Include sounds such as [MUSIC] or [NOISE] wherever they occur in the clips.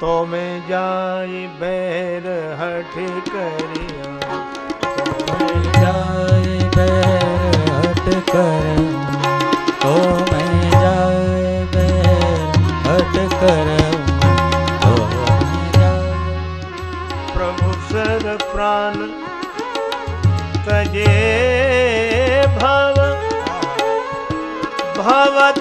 तो मैं जाय बैर हठ करिया। तो जाय बैर हट कर तो मैं जाय बैर हट कर तो प्रभु सर प्राण तजे भव। भवतरी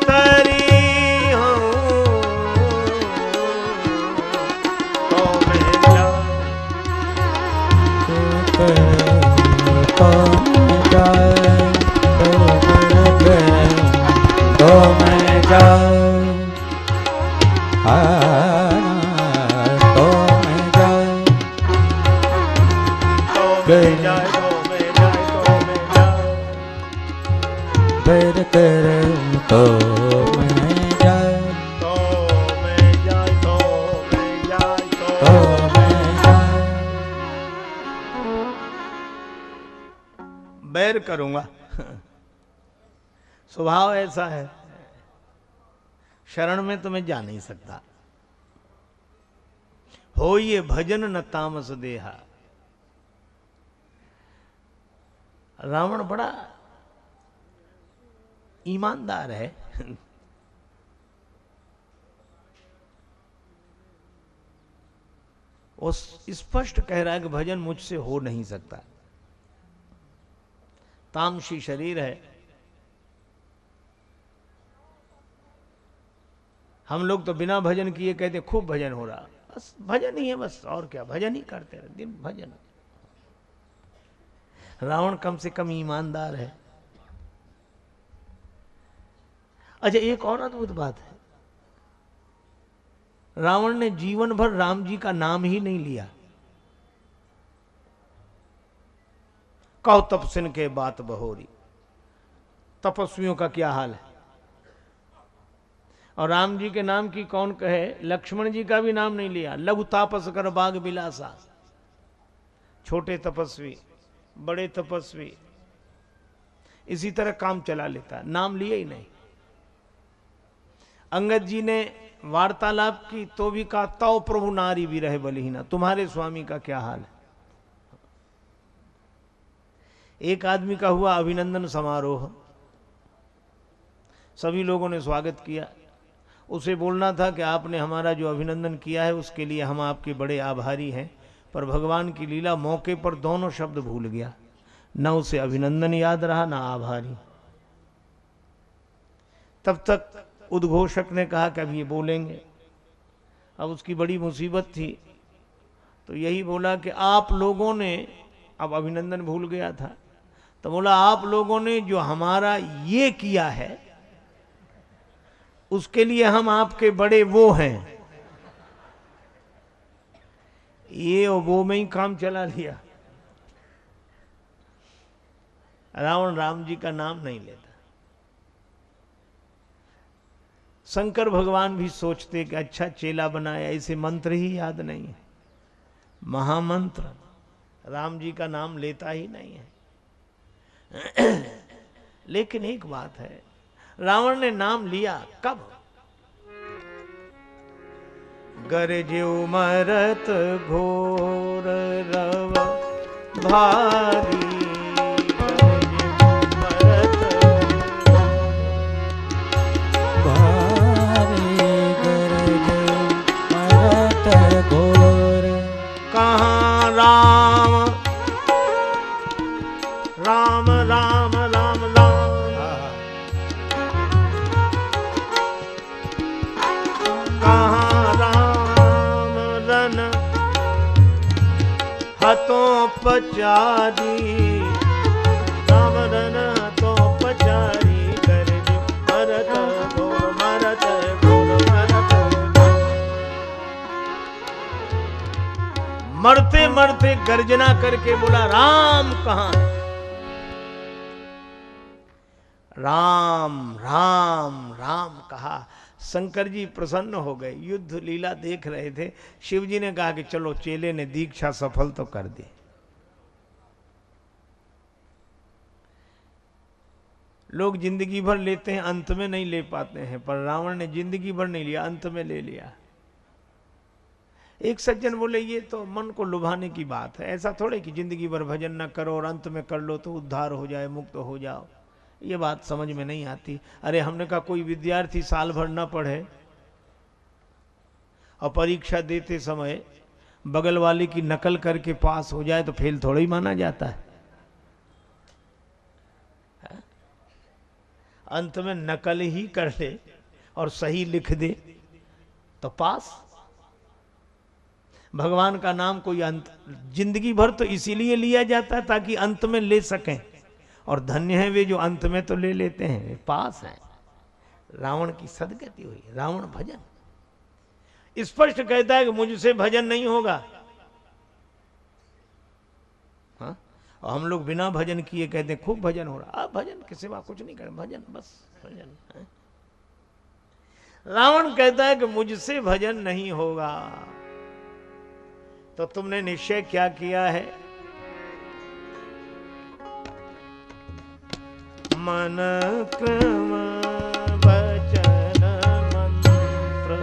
बैर करूँगा। [LAUGHS] स्वभाव ऐसा है। शरण में तो मैं जा नहीं सकता। हो ये भजन न तामस देहा। रावण बड़ा ईमानदार है। वो स्पष्ट कह रहा है कि भजन मुझसे हो नहीं सकता। तामसी शरीर है। हम लोग तो बिना भजन किए कहते खूब भजन हो रहा। बस भजन ही है, बस और क्या, भजन ही करते रहे, दिन भजन। रावण कम से कम ईमानदार है। अच्छा एक और अद्भुत बात है। रावण ने जीवन भर राम जी का नाम ही नहीं लिया। कहो तपसिन के बात बहोरी। तपस्वियों का क्या हाल है? और राम जी के नाम की कौन कहे? लक्ष्मण जी का भी नाम नहीं लिया। लघु तापस कर बाग बिलासा। छोटे तपस्वी, बड़े तपस्वी। इसी तरह काम चला लेता। नाम लिए ही नहीं। अंगद जी ने वार्तालाप की तो भी कहा, तव प्रभु नारी भी रहे बलिहीना। तुम्हारे स्वामी का क्या हाल है? एक आदमी का हुआ अभिनंदन समारोह। सभी लोगों ने स्वागत किया। उसे बोलना था कि आपने हमारा जो अभिनंदन किया है, उसके लिए हम आपके बड़े आभारी हैं। पर भगवान की लीला मौके पर दोनों शब्द भूल गया। न उसे अभिनंदन याद रहा, ना आभारी। तब तक उद्घोषक ने कहा कि अब ये बोलेंगे। अब उसकी बड़ी मुसीबत थी। तो यही बोला कि आप लोगों ने अब अभिनंदन भूल गया था। तो बोला, आप लोगों ने जो हमारा ये किया है उसके लिए हम आपके बड़े वो हैं। ये और वो में ही काम चला लिया। रावण राम जी का नाम नहीं लेता। शंकर भगवान भी सोचते कि अच्छा चेला बनाया, इसे मंत्र ही याद नहीं है। महामंत्र, राम जी का नाम लेता ही नहीं है। लेकिन एक बात है रावण ने नाम लिया कब? गरजे मरत घोर रव भारी हतों पचारी कर मरत घोर मरत मरत। गर्जना करके बोला, राम कहा? राम राम राम कहा? शंकर जी प्रसन्न हो गए, युद्ध लीला देख रहे थे। शिव जी ने कहा कि चलो, चेले ने दीक्षा सफल तो कर दी। लोग ज़िंदगी भर लेते हैं, अंत में नहीं ले पाते हैं, पर रावण ने ज़िंदगी भर नहीं लिया, अंत में ले लिया। एक सज्जन बोले, ये तो मन को लुभाने की बात है, ऐसा थोड़े कि ज़िंदगी भर भजन न करो और अंत में कर लो तो उद्धार हो जाए, मुक्त हो जाओ। ये बात समझ में नहीं आती। अरे, हमने कहा, कोई विद्यार्थी साल भर न पढ़े, और परीक्षा देते समय बगल वाले की नकल करके पास हो जाए तो फेल थोड़ा ही माना जाता है। अंत में नकल ही कर ले और सही लिख दे तो पास। भगवान का नाम कोई अंत, ज़िंदगी भर तो इसीलिए लिया जाता है ताकि अंत में ले सकें। और धन्य है वे जो अंत में तो ले लेते हैं, वे पास हैं। रावण की सदगति हुई, रावण भजन। स्पष्ट कहता है कि मुझसे भजन नहीं होगा। और हम लोग बिना भजन किए कहते हैं, खूब भजन हो रहा अब भजन के सिवा कुछ नहीं कर, भजन, बस भजन रावण कहता है कि मुझसे भजन नहीं होगा। तो तुमने निश्चय क्या किया है? मन क्रम वचन मंत्र।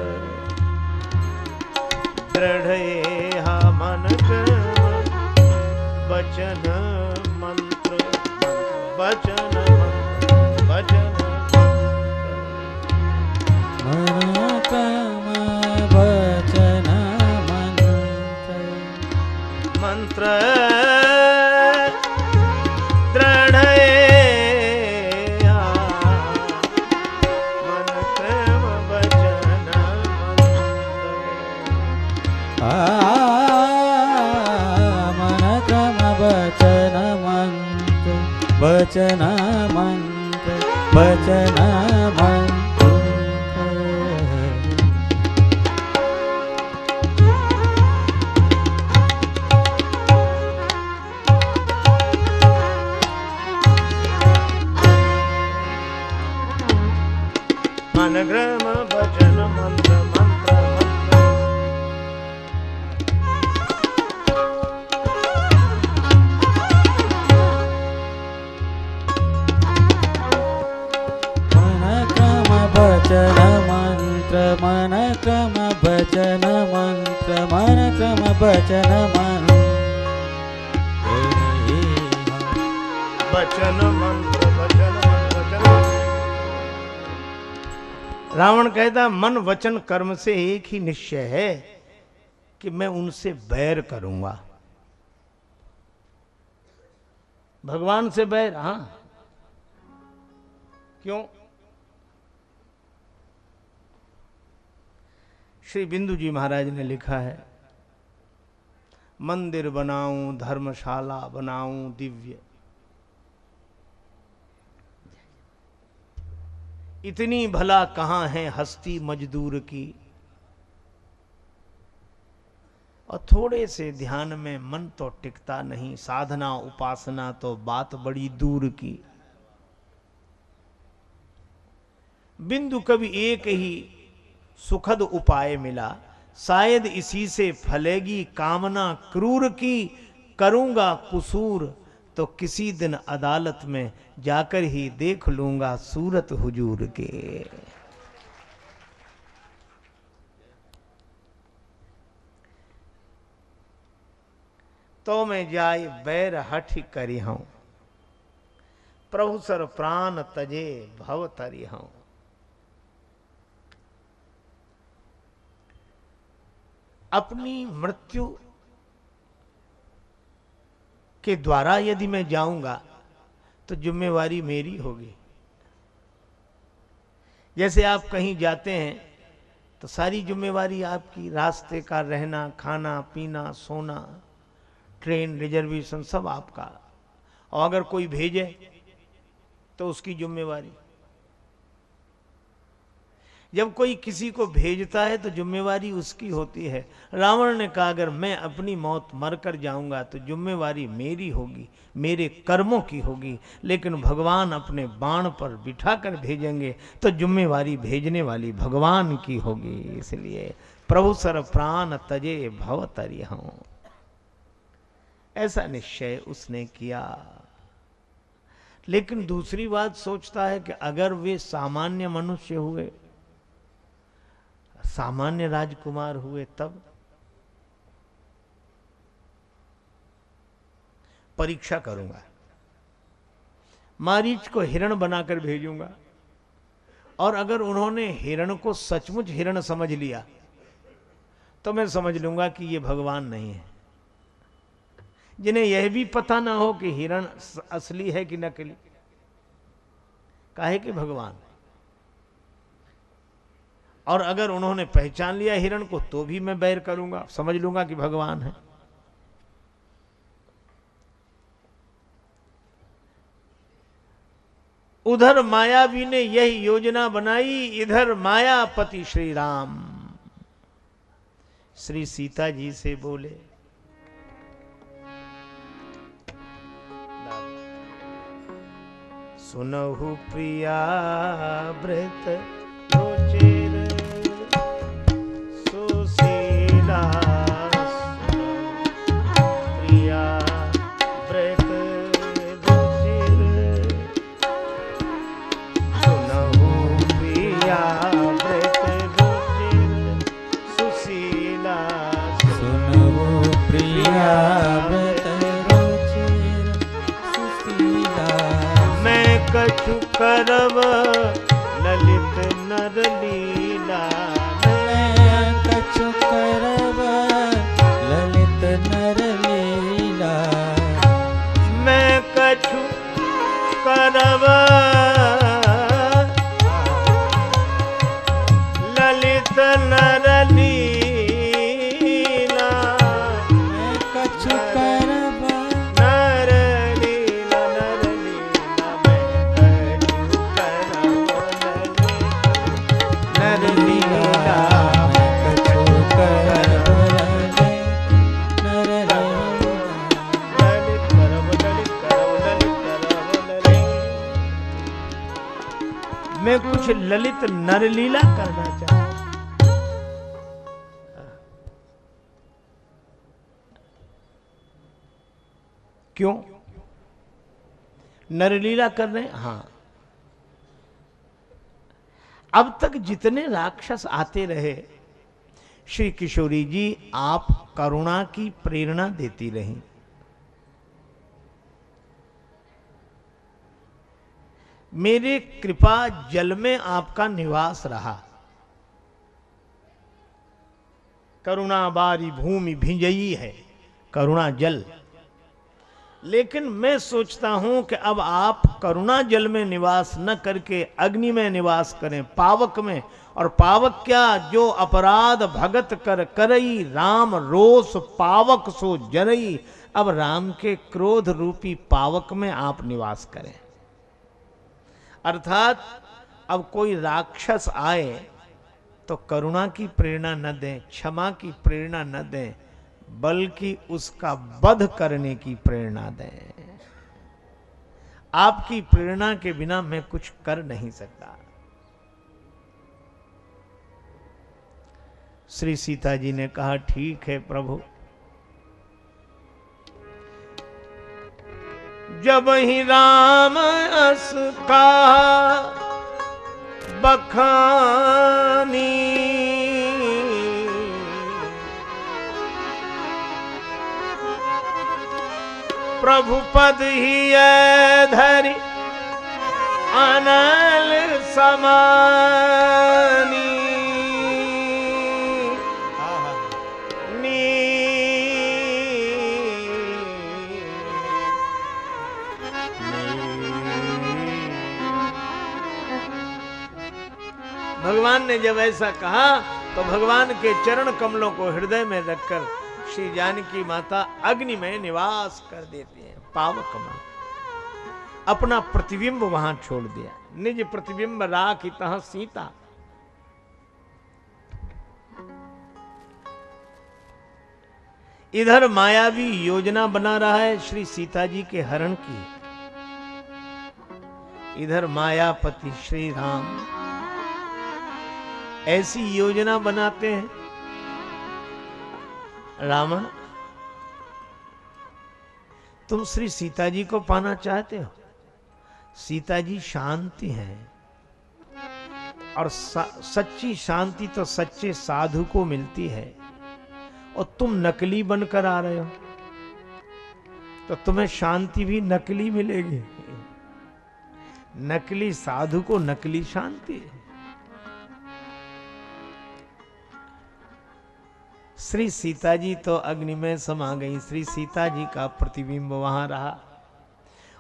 दृढ़ मन क्रम वचन वचन कहता मन वचन कर्म से एक ही निश्चय है कि मैं उनसे बैर करूँगा। भगवान से बैर हाँ। क्यों? श्री बिंदु जी महाराज ने लिखा है, मंदिर बनाऊँ, धर्मशाला बनाऊँ, दिव्य इतनी भला कहाँ है हस्ती मजदूर की? और थोड़े से ध्यान में मन तो टिकता नहीं, साधना उपासना तो बात बड़ी दूर की। बिंदु कभी एक ही सुखद उपाय मिला। शायद इसी से फलेगी कामना क्रूर की, करूँगा कुसूर तो किसी दिन अदालत में जाकर ही देख लूँगा सूरत हुजूर के। तो मैं जाय बैर हठ करी हूँ। प्रभु सर प्राण तजे भव तरी हूँ। अपनी मृत्यु के द्वारा यदि मैं जाऊँगा तो जिम्मेवारी मेरी होगी। जैसे आप कहीं जाते हैं तो सारी जिम्मेवारी आपकी, रास्ते का रहना, खाना, पीना, सोना, ट्रेन, रिजर्वेशन सब आपका। और अगर कोई भेजे तो उसकी जिम्मेवारी। जब कोई किसी को भेजता है तो जिम्मेवारी उसकी होती है। रावण ने कहा, अगर मैं अपनी मौत मर कर जाऊँगा तो जिम्मेवारी मेरी होगी, मेरे कर्मों की होगी। लेकिन भगवान अपने बाण पर बिठा कर भेजेंगे तो जिम्मेवारी भेजने वाली भगवान की होगी। इसलिए प्रभु सर प्राण तजे भव तरी हूँ ऐसा निश्चय उसने किया। लेकिन दूसरी बात सोचता है कि अगर वे सामान्य मनुष्य हुए सामान्य राजकुमार हुए तब परीक्षा करूँगा। मारीच को हिरण बनाकर भेजूँगा। और अगर उन्होंने हिरण को सचमुच हिरण समझ लिया तो मैं समझ लूँगा कि यह भगवान नहीं है। जिन्हें यह भी पता ना हो कि हिरण असली है कि नकली। काहे कि भगवान? है और अगर उन्होंने पहचान लिया हिरण को तो भी मैं बैर करूँगा। समझ लूँगा कि भगवान है। उधर मायावी ने यही योजना बनाई, इधर मायापति श्री राम श्री सीता जी से बोले, सुनहु प्रिया व्रत कछु करब ललित ललित नरलीला करना चाहता। क्यों नरलीला कर रहे? हाँ अब तक जितने राक्षस आते रहे, श्री किशोरी जी आप करुणा की प्रेरणा देती रही मेरे कृपा जल में आपका निवास रहा। करुणा बारी भूमि भिंजई है, करुणा जल। लेकिन मैं सोचता हूँ कि अब आप करुणा जल में निवास न करके अग्नि में निवास करें, पावक में। और पावक क्या? जो अपराध भगत कर, करई, राम रोष पावक सो जरई। अब राम के क्रोध रूपी पावक में आप निवास करें। अर्थात, अब कोई राक्षस आए तो करुणा की प्रेरणा न दें, क्षमा की प्रेरणा न दें, बल्कि उसका वध करने की प्रेरणा दें। आपकी प्रेरणा के बिना मैं कुछ कर नहीं सकता। श्री सीता जी ने कहा, ठीक है प्रभु जब ही राम अस का बखानी। प्रभु पद ही धरि अनल समानी। भगवान ने जब ऐसा कहा तो भगवान के चरण कमलों को हृदय में रखकर श्री जानकी माता अग्नि में निवास कर देती हैं। पावक में। अपना प्रतिबिंब वहाँ छोड़ दिया। निज प्रतिबिंब राख तह सीता। इधर मायावी योजना बना रहा है श्री सीता जी के हरण की। इधर मायापति श्री राम। ऐसी योजना बनाते हैं। रामा, तुम श्री सीता जी को पाना चाहते हो? सीता जी शांति हैं। और सच्ची शांति तो सच्चे साधु को मिलती है। और तुम नकली बनकर आ रहे हो। तो तुम्हें शांति भी नकली मिलेगी। नकली साधु को नकली शांति श्री सीता जी तो अग्नि में समा गई, श्री सीता जी का प्रतिबिंब वहाँ रहा।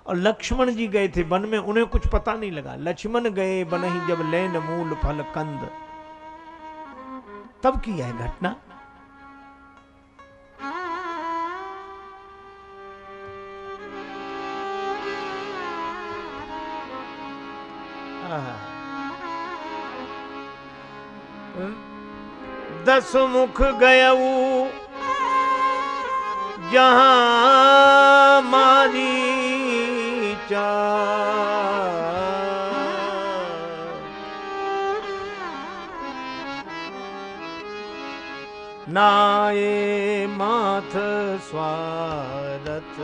और लक्ष्मण जी गए थे वन में, उन्हें कुछ पता नहीं लगा। लक्ष्मण गए बन ही जब लेन मूल फल कंद। तब की है घटना? दस मुख गयऊ जहाँ मारी चा नाये माथ स्वारथ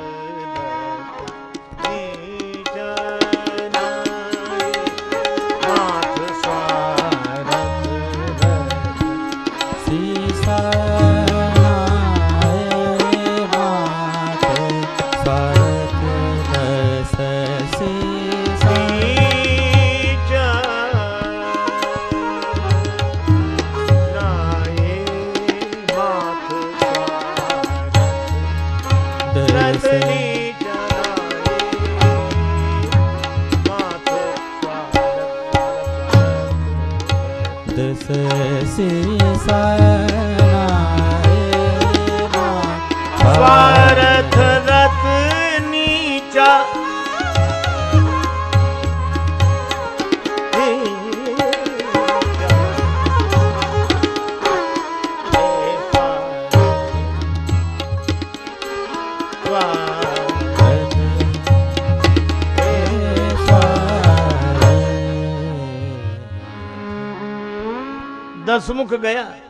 मुख गया।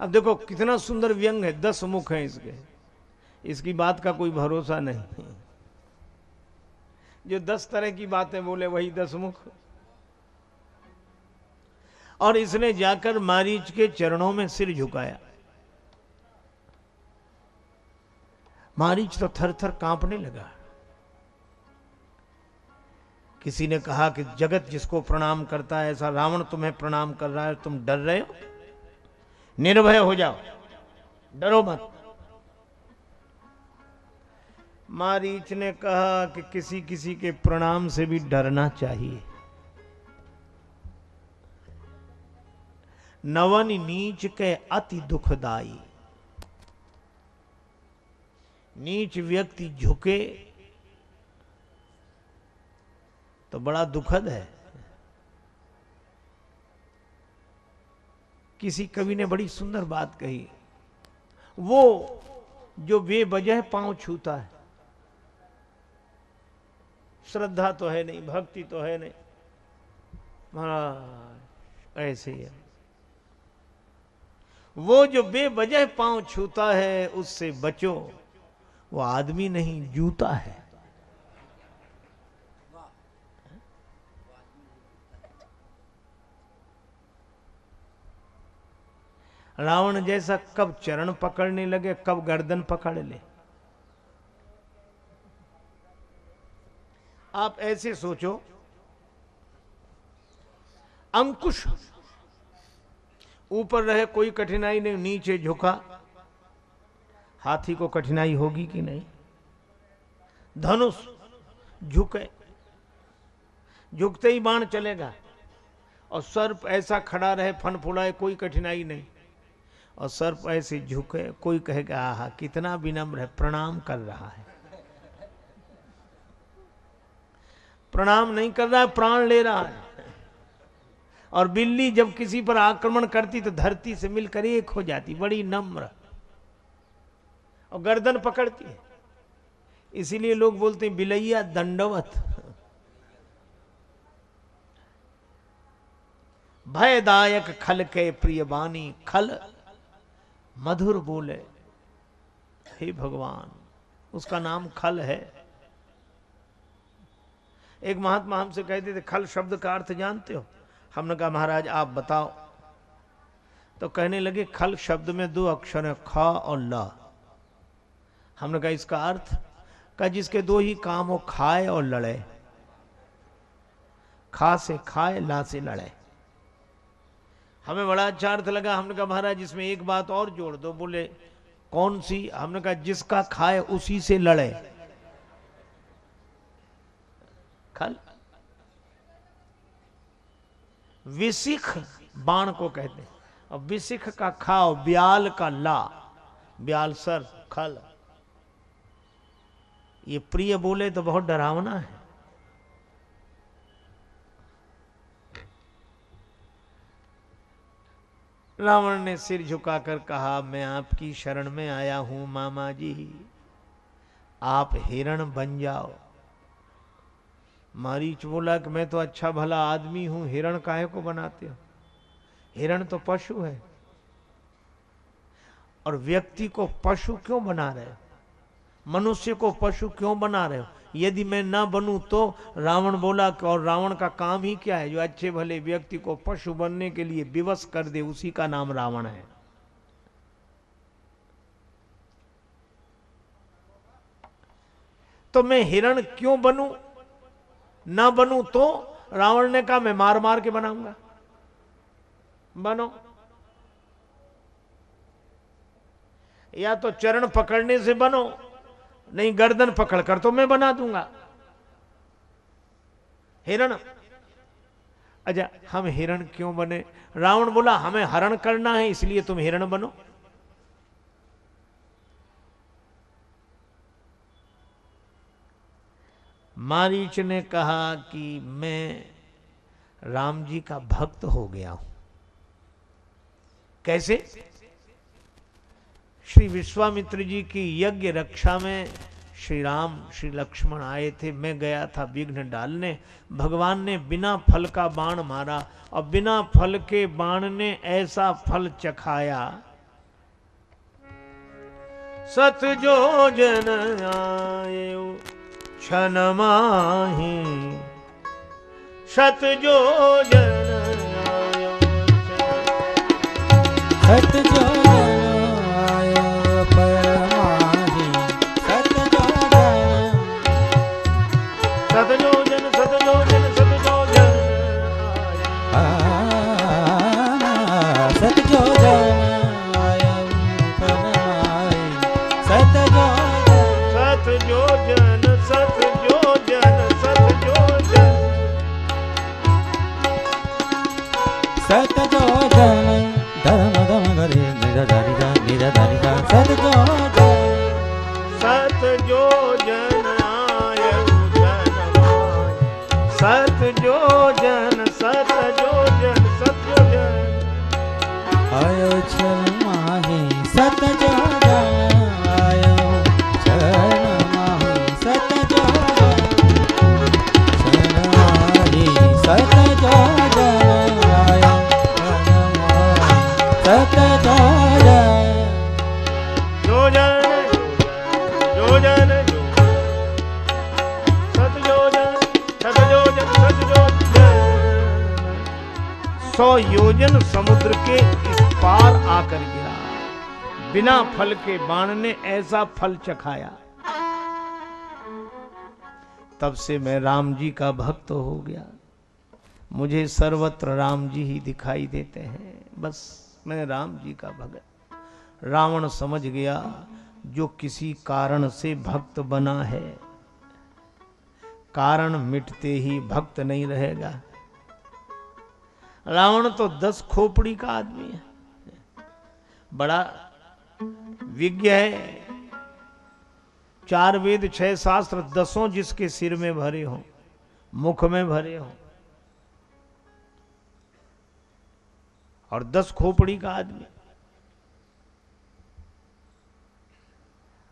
अब देखो कितना सुंदर व्यंग है, दस मुख है इसके। इसकी बात का कोई भरोसा नहीं। जो दस तरह की बातें बोले, वही दस मुख। और इसने जाकर मारीच के चरणों में सिर झुकाया। मारीच तो थर थर कांपने लगा। किसी ने कहा कि जगत जिसको प्रणाम करता है, ऐसा रावण तुम्हें प्रणाम कर रहा है, तुम डर रहे हो? निर्भय हो जाओ, डरो मत। मारीच ने कहा कि किसी किसी के प्रणाम से भी डरना चाहिए। नवन नीच के अति दुखदाई नीच व्यक्ति झुके तो बड़ा दुखद है। किसी कवि ने बड़ी सुंदर बात कही। वो जो बेवजह पाँव छूता है। श्रद्धा तो है नहीं, भक्ति तो है नहीं। महाराज, ऐसे ही है। वो जो बेवजह पाँव छूता है, उससे बचो। वो आदमी नहीं, जूता है। रावण जैसा कब चरण पकड़ने लगे, कब गर्दन पकड़ ले। आप ऐसे सोचो, अंकुश, ऊपर रहे कोई कठिनाई नहीं, नीचे झुका, हाथी को कठिनाई होगी कि नहीं? धनुष झुके, झुकते ही बाण चलेगा, और सर्प ऐसा खड़ा रहे फन फुलाए कोई कठिनाई नहीं। और सर्प ऐसे झुके, कोई कहेगा, आहा, कितना विनम्र है, प्रणाम कर रहा है। प्रणाम नहीं कर रहा है, प्राण ले रहा है। और बिल्ली जब किसी पर आक्रमण करती तो धरती से मिलकर एक हो जाती, बड़ी नम्र। और गर्दन पकड़ती है। इसीलिए लोग बोलते हैं, बिलैया दंडवत। भयदायक खल के प्रिय बानी, खल। मधुर बोले, हे भगवान, उसका नाम खल है। एक महात्मा हमसे कहते थे, खल शब्द का अर्थ जानते हो? हमने कहा, महाराज, आप बताओ। तो कहने लगे, खल शब्द में दो अक्षर है, ख और ल। हमने कहा, इसका अर्थ? का जिसके दो ही काम हो, खाए और लड़े। खा से खाए, ला से लड़े। हमें बड़ा अच्छा अर्थ लगा हमने कहा, महाराज, इसमें एक बात और जोड़ दो। बोले, कौन सी? हमने कहा, जिसका खाए उसी से लड़े। खल। विसिख बाण को कहते हैं। और विसिख का खाओ, ब्याल का ला। ब्याल सर, खल। ये प्रिय बोले तो बहुत डरावना है। रावण ने सिर झुकाकर कहा, मैं आपकी शरण में आया हूँ, मामा जी। आप हिरण बन जाओ। मारीच बोला कि मैं तो अच्छा भला आदमी हूँ, हिरण काहे को बनाते हो? हिरण तो पशु है। और व्यक्ति को पशु क्यों बना रहे हो? मनुष्य को पशु क्यों बना रहे हो? यदि मैं ना बनूं तो? रावण बोला कि, और रावण का काम ही क्या है? जो अच्छे भले व्यक्ति को पशु बनने के लिए विवश कर दे, उसी का नाम रावण है। तो मैं हिरण क्यों बनूं? ना बनूं तो? रावण ने कहा, मैं मार मार के बनाऊँगा। बनो। या तो चरण पकड़ने से बनो नहीं, गर्दन पकड़कर तो मैं बना दूँगा। हिरण। अच्छा हम हिरण क्यों बने? रावण बोला, हमें हरण करना है, इसलिए तुम हिरण बनो। मारीच ने कहा कि मैं राम जी का भक्त हो गया हूँ। कैसे? श्री विश्वामित्र जी की यज्ञ रक्षा में श्री राम, श्री लक्ष्मण आए थे। मैं गया था विघ्न डालने। भगवान ने बिना फल का बाण मारा और बिना फल के बाण ने ऐसा फल चखाया। सत जो जन आए क्षण माही। सत जो जन आयो सत जो सतगोधन धर्म धम गरे निरा धारिका निरा धारिका सौ योजन समुद्र के इस पार आकर गिरा। बिना फल के बाण ने ऐसा फल चखाया। तब से मैं राम जी का भक्त हो गया। मुझे सर्वत्र राम जी ही दिखाई देते हैं। बस मैं राम जी का भगत। रावण समझ गया जो किसी कारण से भक्त बना है। कारण मिटते ही भक्त नहीं रहेगा। रावण तो दस खोपड़ी का आदमी है। बड़ा विज्ञ है। चार वेद, छह शास्त्र, दसों जिसके सिर में भरे हों, मुख में भरे हों। और दस खोपड़ी का आदमी।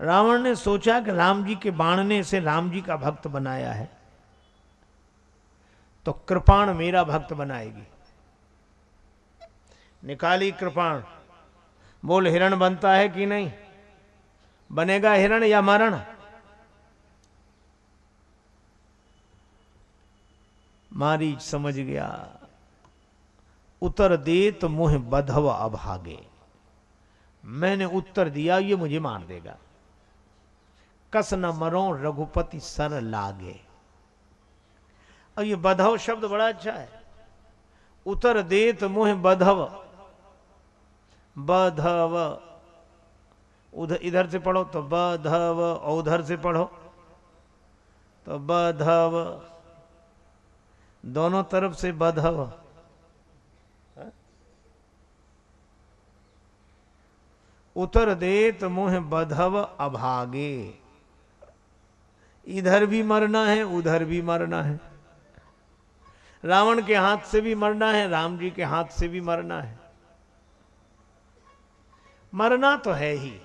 रावण ने सोचा कि राम जी के बाण ने से राम जी का भक्त बनाया है। तो कृपाण मेरा भक्त बनाएगी। निकाली कृपाण। बोल, हिरण बनता है कि नहीं? बनेगा हिरण या मरण? मारी समझ गया। उत्तर दे तो मुह बधव अभागे मैंने उत्तर दिया, ये मुझे मार देगा। कस न मरो, रघुपति सर लागे। अब ये बधव शब्द बड़ा अच्छा है। उतर देत मुह बधव। बधव। उधर इधर से पढ़ो तो बधव, और उधर से पढ़ो तो बधव। दोनों तरफ़ से बधव। उतर दे देत मुह बधव अभागे। इधर भी मरना है, उधर भी मरना है। रावण के हाथ से भी मरना है, राम जी के हाथ से भी मरना है। मरना तो है ही।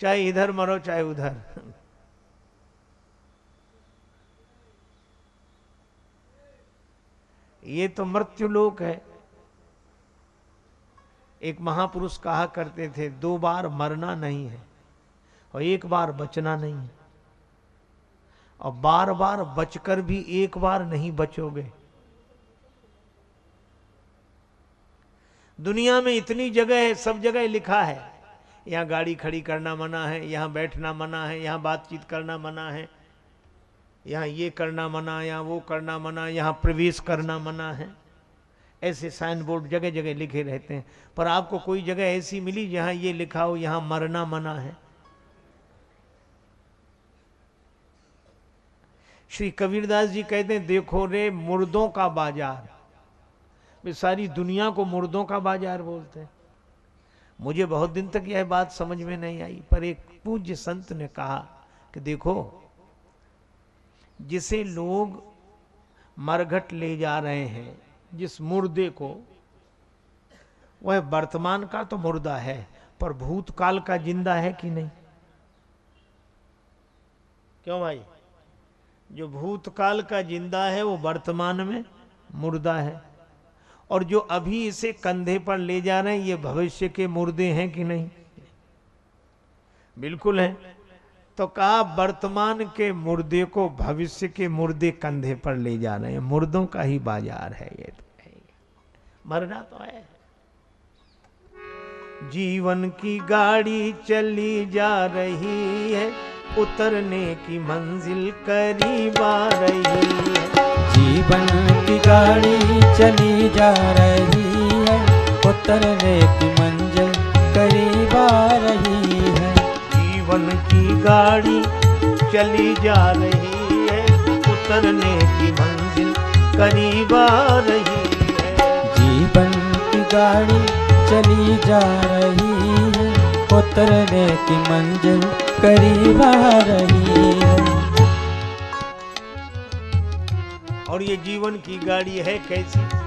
चाहे इधर मरो, चाहे उधर। ये तो मृत्यु लोक है। एक महापुरुष कहा करते थे, दो बार मरना नहीं है और एक बार बचना नहीं है। और बार बार बचकर भी एक बार नहीं बचोगे। दुनिया में इतनी जगह है, सब जगह लिखा है। यहाँ गाड़ी खड़ी करना मना है, यहाँ बैठना मना है, यहाँ बातचीत करना मना है, यहाँ ये करना मना, यहाँ वो करना मना, यहाँ प्रवेश करना मना है। ऐसे साइन बोर्ड जगह जगह लिखे रहते हैं। पर आपको कोई जगह ऐसी मिली जहाँ ये लिखा हो, यहाँ मरना मना है? श्री कबीरदास जी कहते हैं, देखो रे, मुर्दों का बाज़ार। वे सारी दुनिया को मुर्दों का बाज़ार बोलते हैं। मुझे बहुत दिन तक यह बात समझ में नहीं आई, पर एक पूज्य संत ने कहा कि देखो, जिसे लोग मरघट ले जा रहे हैं, जिस मुर्दे को, वह वर्तमान का तो मुर्दा है, पर भूतकाल का ज़िंदा है कि नहीं? क्यों भाई? जो भूतकाल का ज़िंदा है, वो वर्तमान में मुर्दा है। और जो अभी इसे कंधे पर ले जा रहे हैं, ये भविष्य के मुर्दे हैं कि नहीं? बिल्कुल है। तो कहा, वर्तमान के मुर्दे को भविष्य के मुर्दे कंधे पर ले जा रहे हैं। मुर्दों का ही बाज़ार है ये तो। मरना तो है। जीवन की गाड़ी चली जा रही है। उतरने की मंजिल करीब आ रही है। जीवन की गाड़ी चली जा रही है। उतरने की मंजिल करीब आ रही है। जीवन की गाड़ी चली जा रही है। उतरने की मंजिल करीब आ रही है। जीवन की गाड़ी चली जा रही है। उतरने की मंजिल करीब रही। और ये जीवन की गाड़ी है कैसी?